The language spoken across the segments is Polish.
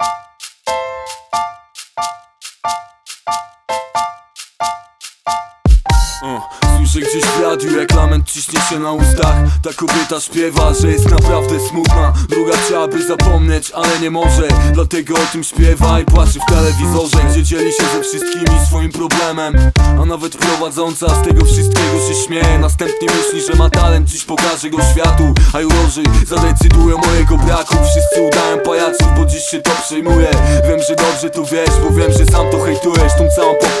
you O, Słyszę gdzieś w radiu jak lament ciśnie się na ustach. Ta kobieta śpiewa, że jest naprawdę smutna. Druga chciałaby zapomnieć, ale nie może. Dlatego o tym śpiewa i płacze w telewizorze Gdzie dzieli się ze wszystkimi swoim problemem. A nawet prowadząca z tego wszystkiego się śmieje. Następnie myśli, że ma talent, dziś pokaże go światu. A jurorzy zadecydują o jego braku. Wszyscy udają pajaców, bo dziś się to przejmuje. Wiem, że dobrze to wiesz, bo wiem, że sam to hejtujesz. Tą całą popkulturę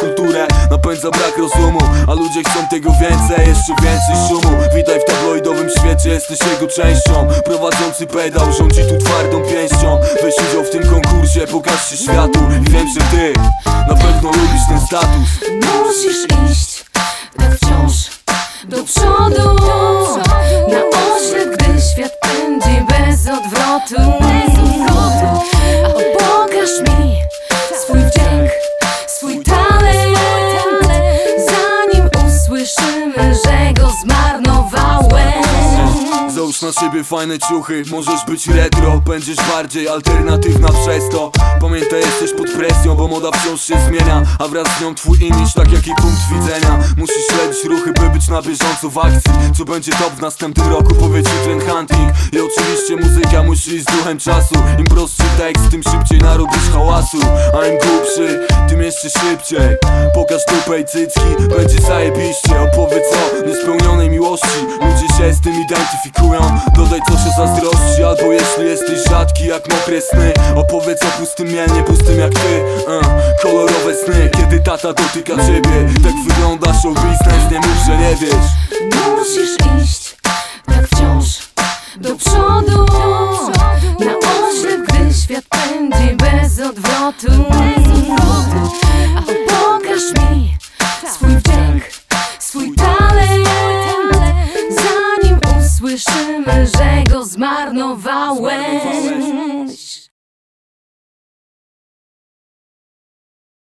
napędza brak rozumu A ludzie chcą tego więcej, jeszcze więcej szumu. Witaj w tabloidowym świecie, jesteś jego częścią. Prowadzący pedał rządzi tu twardą pięścią. Weź udział w tym konkursie, pokaż się światu. I wiem, że ty na pewno lubisz ten status. Musisz iść tak wciąż do przodu. Na oślep, gdy świat pędzi bez odwrotu zmarnowałem. Załóż na siebie fajne ciuchy, możesz być retro Będziesz bardziej alternatywna przez to. Pamiętaj, jesteś pod presją, bo moda wciąż się zmienia A wraz z nią twój imidż, tak jak i punkt widzenia. Musisz śledzić ruchy, by być na bieżąco w akcji. Co będzie top w następnym roku, powiedz ci trend hunting I oczywiście muzyka musi iść z duchem czasu. Im prostszy tekst, tym szybciej narobisz hałasu. A im głupszy, tym jeszcze szybciej. Pokaż dupę i cycki, będzie zajebiście. Opowiedz o niespełnionej miłości. Ludzie się z tym identyfikują. Dodaj coś o zazdrości Albo jeśli jesteś rzadki jak mokre sny. Opowiedz o pustym mielnie, pustym jak ty. Uh, Kolorowe sny, kiedy tata dotyka ciebie. Tak wygląda show business, nie mów, że nie wiesz. Musisz iść odwrotu A pokaż mi swój wdzięk, swój talent Zanim usłyszymy, że go zmarnowałeś